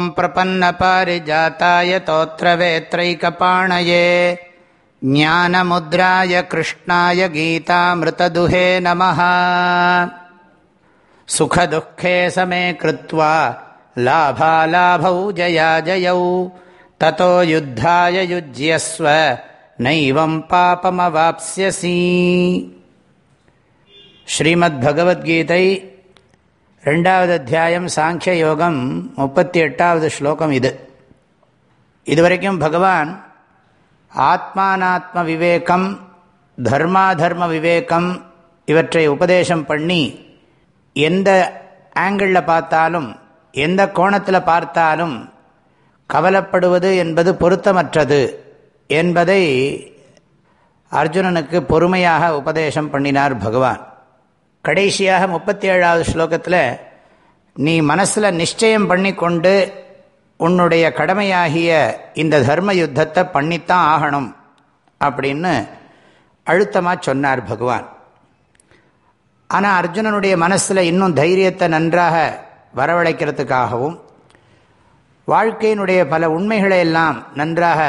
ॐ प्रपन्नपारिजाताय तोत्रवेत्रैकपाणये। ज्ञानमुद्राय कृष्णाय गीतामृतदुहे नमः। सुखदुःखे समे कृत्वा लाभालाभौ जया जयौ। ततो युद्धाय युज्यस्व, नैवं पापमवाप्स्यसि। श्रीमद्भगवद्गीतै ரெண்டாவது அத்தியாயம் சாங்கிய யோகம் முப்பத்தி எட்டாவது ஸ்லோகம் இது. இதுவரைக்கும் பகவான் ஆத்மானாத்ம விவேகம் தர்மாதர்ம விவேகம் இவற்றை உபதேசம் பண்ணி எந்த ஆங்கிளில் பார்த்தாலும் எந்த கோணத்தில் பார்த்தாலும் கவலைப்படுவது என்பது பொருத்தமற்றது என்பதை அர்ஜுனனுக்கு பொறுமையாக உபதேசம் பண்ணினார் பகவான். கடைசியாக முப்பத்தி ஏழாவது ஸ்லோகத்தில் நீ மனசில் நிச்சயம் பண்ணி கொண்டு உன்னுடைய கடமையாகிய இந்த தர்ம யுத்தத்தை பண்ணித்தான் ஆகணும் அப்படின்னு அழுத்தமாக சொன்னார் பகவான். ஆனால் அர்ஜுனனுடைய மனசில் இன்னும் தைரியத்தை நன்றாக வரவழைக்கிறதுக்காகவும் வாழ்க்கையினுடைய பல உண்மைகளை எல்லாம் நன்றாக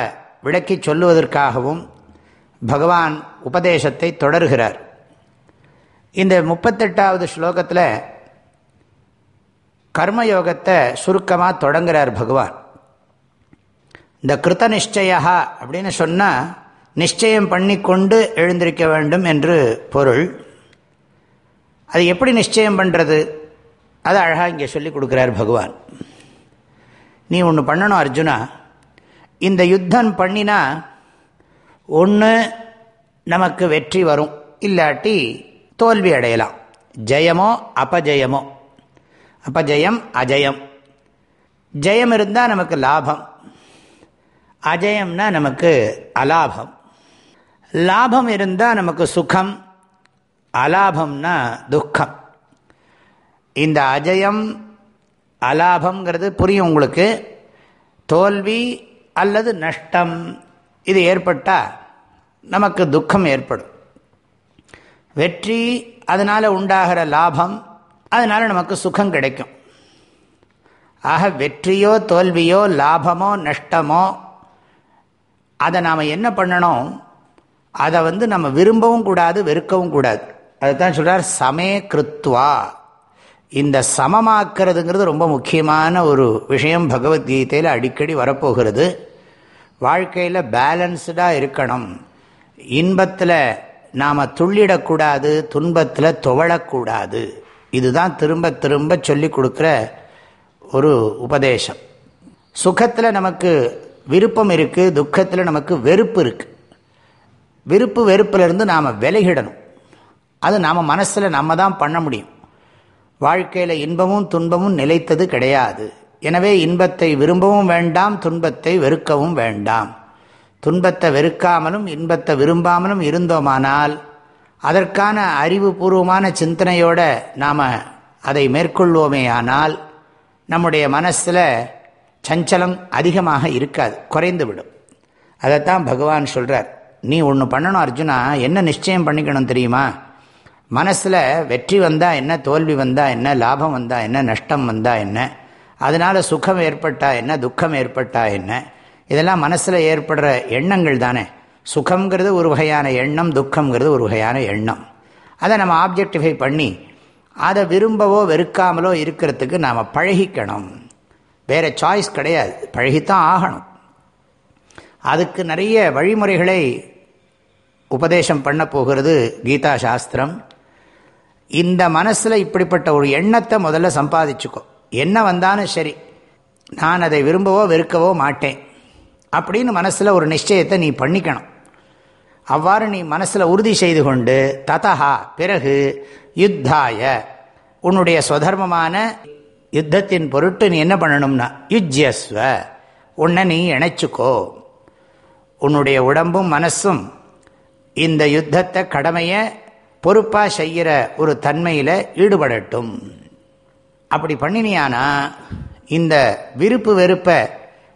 விளக்கி சொல்லுவதற்காகவும் பகவான் உபதேசத்தை தொடர்கிறார். இந்த முப்பத்தெட்டாவது ஸ்லோகத்தில் கர்மயோகத்தை சுருக்கமாக தொடங்குகிறார் பகவான். இந்த கிருத்த நிச்சயா அப்படின்னு சொன்னால் நிச்சயம் பண்ணி கொண்டு எழுந்திருக்க வேண்டும் என்று பொருள். அது எப்படி நிச்சயம் பண்ணுறது அது அழகாக இங்கே சொல்லி கொடுக்குறார் பகவான். நீ ஒன்று பண்ணணும் அர்ஜுனா. இந்த யுத்தம் பண்ணினா ஒன்று நமக்கு வெற்றி வரும். இல்லாட்டி தோல்வி அடையலாம் ஜெயமோ அபஜயமோ. அபஜயம் அஜயம். ஜெயம் இருந்தால் நமக்கு லாபம். அஜயம்னா நமக்கு அலாபம். லாபம் இருந்தால் நமக்கு சுகம். அலாபம்னா துக்கம். இந்த அஜயம் அலாபங்கிறது புரியும் உங்களுக்கு. தோல்வி அல்லது நஷ்டம். இது ஏற்பட்டால் நமக்கு துக்கம் ஏற்படும். வெற்றி அதனால் உண்டாகிற லாபம் அதனால் நமக்கு சுகம் கிடைக்கும். ஆக வெற்றியோ தோல்வியோ லாபமோ நஷ்டமோ அதை நாம் என்ன பண்ணணும்? அதை வந்து நம்ம விரும்பவும் கூடாது வெறுக்கவும் கூடாது. அதுதான் சொல்கிறார் சமே கிருத்வா. இந்த சமமாக்குறதுங்கிறது ரொம்ப முக்கியமான ஒரு விஷயம். பகவத்கீதையில் அடிக்கடி வரப்போகிறது. வாழ்க்கையில் பேலன்ஸ்டாக இருக்கணும். இன்பத்தில் நாம் துள்ளிடக்கூடாது துன்பத்தில் துவழக்கூடாது இதுதான் திரும்ப திரும்ப சொல்லி கொடுக்குற ஒரு உபதேசம். சுகத்தில் நமக்கு விருப்பம் இருக்குது துக்கத்தில் நமக்கு வெறுப்பு இருக்குது விருப்பு வெறுப்பிலிருந்து நாம் விலகிடணும். அது நாம் மனசில் நம்ம தான் பண்ண முடியும். வாழ்க்கையில் இன்பமும் துன்பமும் நிலைத்தது கிடையாது. எனவே இன்பத்தை விரும்பவும் வேண்டாம் துன்பத்தை வெறுக்கவும் வேண்டாம். துன்பத்தை வெறுக்காமலும் இன்பத்தை விரும்பாமலும் இருந்தோமானால் அதற்கான அறிவுபூர்வமான சிந்தனையோடு நாம் அதை மேற்கொள்வோமே ஆனால் நம்முடைய மனசில் சஞ்சலம் அதிகமாக இருக்காது குறைந்து விடும் அதைத்தான் பகவான் சொல்கிறார் நீ ஒன்று பண்ணணும் அர்ஜுனா என்ன நிச்சயம் பண்ணிக்கணும் தெரியுமா? மனசில் வெற்றி வந்தால் என்ன தோல்வி வந்தால் என்ன லாபம் வந்தால் என்ன நஷ்டம் வந்தால் என்ன அதனால் சுகம் ஏற்பட்டால் என்ன துக்கம் ஏற்பட்டால் என்ன இதெல்லாம் மனசில் ஏற்படுற எண்ணங்கள் தானே. சுகங்கிறது ஒரு வகையான எண்ணம் துக்கங்கிறது ஒரு வகையான எண்ணம். அதை நம்ம ஆப்ஜெக்டிஃபை பண்ணி அதை விரும்பவோ வெறுக்காமலோ இருக்கிறதுக்கு நாம் பழகிக்கணும். வேறு சாய்ஸ் கிடையாது. பழகித்தான் ஆகணும். அதுக்கு நிறைய வழிமுறைகளை உபதேசம் பண்ண போகிறது கீதா சாஸ்திரம். இந்த மனசில் இப்படிப்பட்ட ஒரு எண்ணத்தை முதல்ல சம்பாதிச்சுக்கோ. என்ன வந்தாலும் சரி. நான் அதை விரும்பவோ வெறுக்கவோ மாட்டேன். அப்படின்னு மனசில் ஒரு நிச்சயத்தை நீ பண்ணிக்கணும். அவ்வாறு நீ மனசில் உறுதி செய்து கொண்டு ததஹா பிறகு யுத்தாய உன்னுடைய சுதர்மமான யுத்தத்தின் பொருட்டு நீ என்ன பண்ணணும்னா யுஜ்யஸ்வ உன்னை நீ இணைச்சுக்கோ. உன்னுடைய உடம்பும் மனசும் இந்த யுத்தத்தை கடமையை பொறுப்பாக செய்கிற ஒரு தன்மையில் ஈடுபடட்டும். அப்படி பண்ணினியானா இந்த விருப்பு வெறுப்பை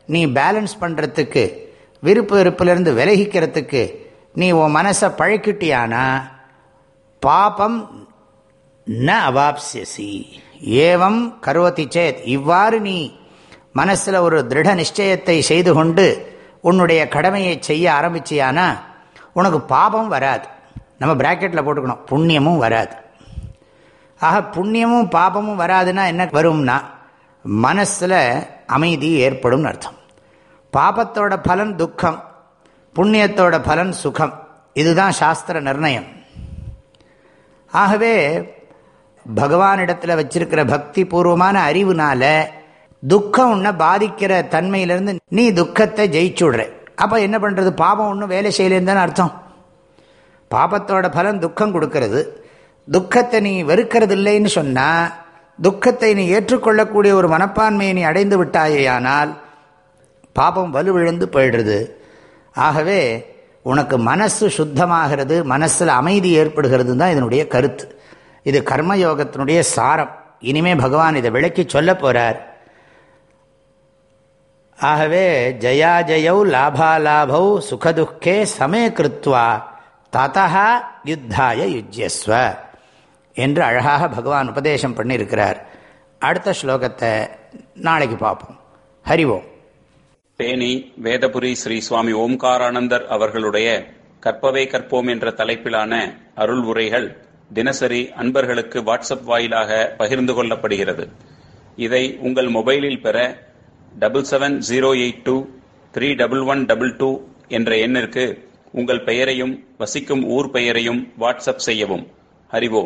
நீ பேலன்ஸ் பண்ணுறதுக்கு விருப்பு வெறுப்பிலிருந்து விலகிக்கிறதுக்கு நீ உன் மனசை பழக்கிட்டியானா? பாபம் ந அவாப்சியசி ஏவம் கருவத்தி சேத். இவ்வாறு நீ மனசில் ஒரு திருட நிச்சயத்தை செய்து கொண்டு உன்னுடைய கடமையை செய்ய ஆரம்பிச்சியானா? உனக்கு பாபம் வராது. நம்ம பிராக்கெட்டில் போட்டுக்கணும். புண்ணியமும் வராது. ஆக புண்ணியமும் பாபமும் வராதுன்னா என்ன வரும்னா மனசில் அமைதி ஏற்படும் அர்த்தம். பாபத்தோட பலன் துக்கம் புண்ணியத்தோட பலன் சுகம் இதுதான் சாஸ்திர நிர்ணயம். ஆகவே பகவானிடத்தில் வச்சிருக்கிற பக்தி பூர்வமான அறிவுனால துக்கம் உன்னை பாதிக்கிற தன்மையிலிருந்து நீ துக்கத்தை ஜெயிச்சுடுற. அப்போ என்ன பண்ணுறது பாபம் ஒன்றும் வேலை செய்யலேன்னு அர்த்தம். பாபத்தோட பலன் துக்கம் கொடுக்கறது. துக்கத்தை நீ வெறுக்கிறது இல்லைன்னு சொன்னால் துக்கத்தை நீ ஏற்றுக்கொள்ளக்கூடிய ஒரு மனப்பான்மையை நீ அடைந்து விட்டாயேயானால் பாபம் வலுவிழந்து போயிடுறது ஆகவே உனக்கு மனசு சுத்தமாகிறது மனசில் அமைதி ஏற்படுகிறது தான் இதனுடைய கருத்து. இது கர்மயோகத்தினுடைய சாரம். இனிமே பகவான் இதை விளக்கி சொல்ல போகிறார் ஆகவே ஜயா ஜயௌ லாபாலாபௌ சுகதுக்கே சமே கிருத்வா ததா யுத்தாய யுஜ்யஸ்வ. என்று அழகாக பகவான் உபதேசம் பண்ணியிருக்கிறார். அடுத்த ஸ்லோகத்தை நாளைக்கு பார்ப்போம். ஹரிவோம் தேனி வேதபுரி ஸ்ரீ சுவாமி ஓம்காரானந்தர் அவர்களுடைய கற்பவே கற்போம் என்ற தலைப்பிலான அருள் உரைகள் தினசரி அன்பர்களுக்கு வாட்ஸ்அப் வாயிலாக பகிர்ந்து கொள்ளப்படுகிறது. இதை உங்கள் மொபைலில் பெற double seven zero eight two three double one double two என்ற எண்ணிற்கு உங்கள் பெயரையும் வசிக்கும் ஊர் பெயரையும் வாட்ஸ்அப் செய்யவும். ஹரிவோம்